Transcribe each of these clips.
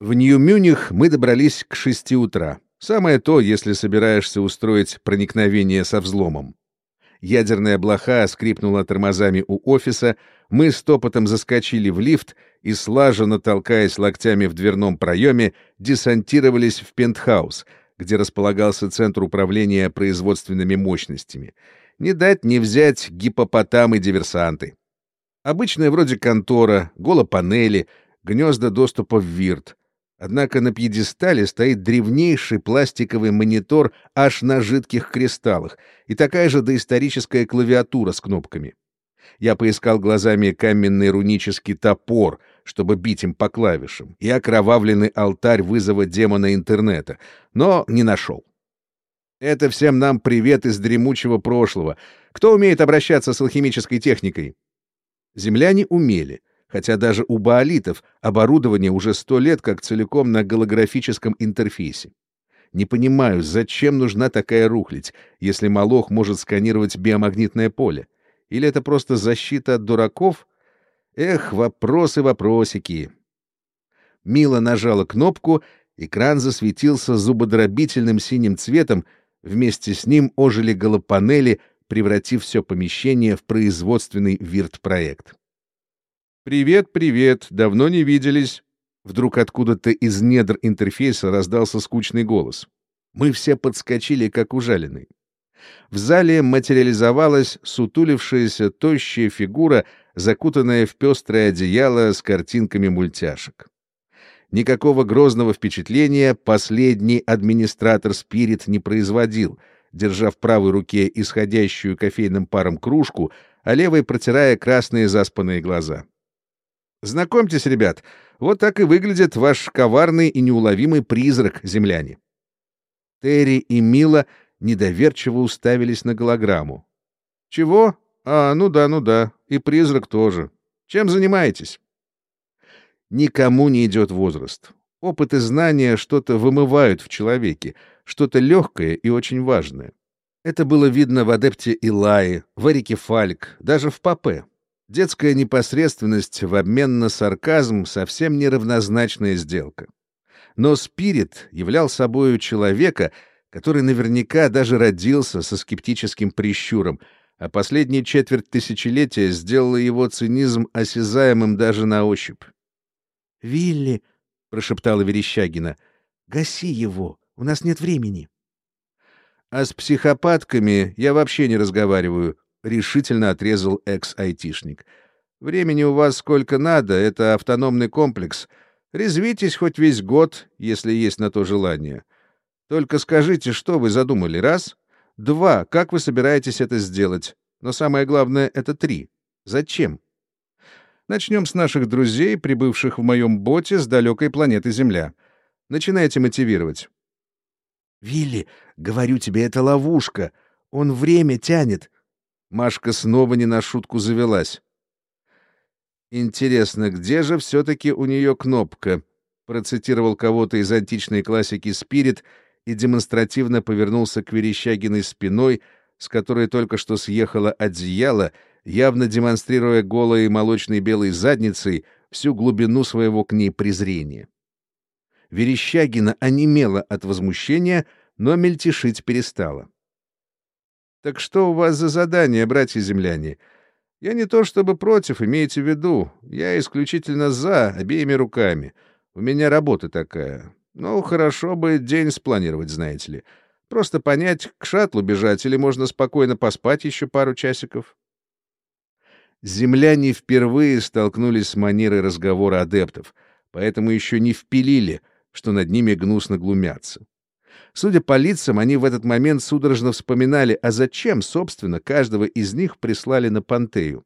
В Нью-Мюних мы добрались к шести утра. Самое то, если собираешься устроить проникновение со взломом. Ядерная блоха скрипнула тормозами у офиса, мы с топотом заскочили в лифт и, слаженно толкаясь локтями в дверном проеме, десантировались в пентхаус, где располагался Центр управления производственными мощностями. Не дать не взять гипопотамы-диверсанты. Обычная вроде контора, голопанели, гнезда доступа в ВИРТ. Однако на пьедестале стоит древнейший пластиковый монитор аж на жидких кристаллах и такая же доисторическая клавиатура с кнопками. Я поискал глазами каменный рунический топор, чтобы бить им по клавишам, и окровавленный алтарь вызова демона интернета, но не нашел. Это всем нам привет из дремучего прошлого. Кто умеет обращаться с алхимической техникой? Земляне умели — хотя даже у баолитов оборудование уже сто лет как целиком на голографическом интерфейсе. Не понимаю, зачем нужна такая рухлядь, если Малох может сканировать биомагнитное поле? Или это просто защита от дураков? Эх, вопросы-вопросики. Мила нажала кнопку, экран засветился зубодробительным синим цветом, вместе с ним ожили голопанели, превратив все помещение в производственный вирт-проект. «Привет, привет, давно не виделись». Вдруг откуда-то из недр интерфейса раздался скучный голос. Мы все подскочили, как ужаленные. В зале материализовалась сутулившаяся тощая фигура, закутанная в пестрое одеяло с картинками мультяшек. Никакого грозного впечатления последний администратор Спирит не производил, держа в правой руке исходящую кофейным паром кружку, а левой протирая красные заспанные глаза. Знакомьтесь, ребят, вот так и выглядит ваш коварный и неуловимый призрак, земляне. Терри и Мила недоверчиво уставились на голограмму. Чего? А, ну да, ну да, и призрак тоже. Чем занимаетесь? Никому не идет возраст. Опыт и знания что-то вымывают в человеке, что-то легкое и очень важное. Это было видно в адепте Илае, в Эрике Фальк, даже в Папе. Детская непосредственность в обмен на сарказм совсем неравнозначная сделка. Но Спирит являл собою человека, который наверняка даже родился со скептическим прищуром, а последняя четверть тысячелетия сделала его цинизм осязаемым даже на ощупь. «Вилли!» — прошептала Верещагина. «Гаси его! У нас нет времени!» «А с психопатками я вообще не разговариваю», — решительно отрезал экс-айтишник. «Времени у вас сколько надо, это автономный комплекс. Резвитесь хоть весь год, если есть на то желание. Только скажите, что вы задумали, раз? Два, как вы собираетесь это сделать? Но самое главное — это три. Зачем?» Начнем с наших друзей, прибывших в моем боте с далекой планеты Земля. Начинайте мотивировать. «Вилли, говорю тебе, это ловушка. Он время тянет. Машка снова не на шутку завелась. «Интересно, где же все-таки у нее кнопка?» Процитировал кого-то из античной классики «Спирит» и демонстративно повернулся к Верещагиной спиной, с которой только что съехало одеяло, явно демонстрируя голой молочной белой задницей всю глубину своего к ней презрения. Верещагина онемела от возмущения, но мельтешить перестала. Так что у вас за задание, братья-земляне? Я не то чтобы против, имейте в виду. Я исключительно за, обеими руками. У меня работа такая. Ну, хорошо бы день спланировать, знаете ли. Просто понять, к шаттлу бежать или можно спокойно поспать еще пару часиков. Земляне впервые столкнулись с манерой разговора адептов, поэтому еще не впилили, что над ними гнусно глумятся. Судя по лицам, они в этот момент судорожно вспоминали, а зачем, собственно, каждого из них прислали на Пантею.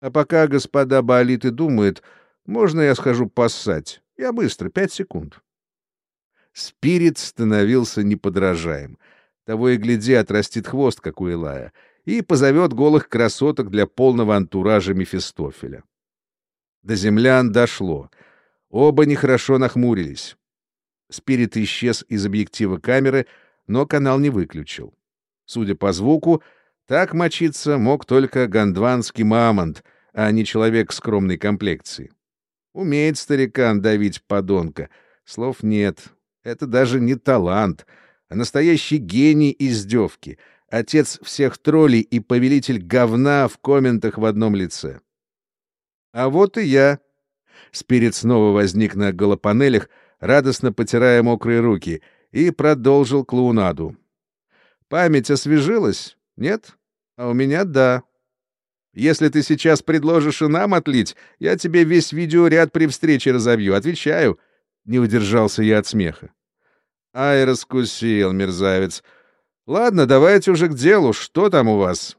А пока господа Баалиты думают, можно я схожу поссать? Я быстро, пять секунд. Спирит становился неподражаем. Того и гляди, отрастит хвост, как у Илая, и позовет голых красоток для полного антуража Мефистофеля. До землян дошло. Оба нехорошо нахмурились. Спирит исчез из объектива камеры, но канал не выключил. Судя по звуку, так мочиться мог только гондванский мамонт, а не человек скромной комплекции. Умеет старикан давить подонка. Слов нет. Это даже не талант, а настоящий гений издевки. Отец всех троллей и повелитель говна в комментах в одном лице. А вот и я. Спирит снова возник на голопанелях, радостно потирая мокрые руки, и продолжил клоунаду. Память освежилась? Нет? А у меня да. Если ты сейчас предложишь и нам отлить, я тебе весь видеоряд при встрече разобью. Отвечаю. Не удержался я от смеха. Ай, раскусил, мерзавец. Ладно, давайте уже к делу. Что там у вас?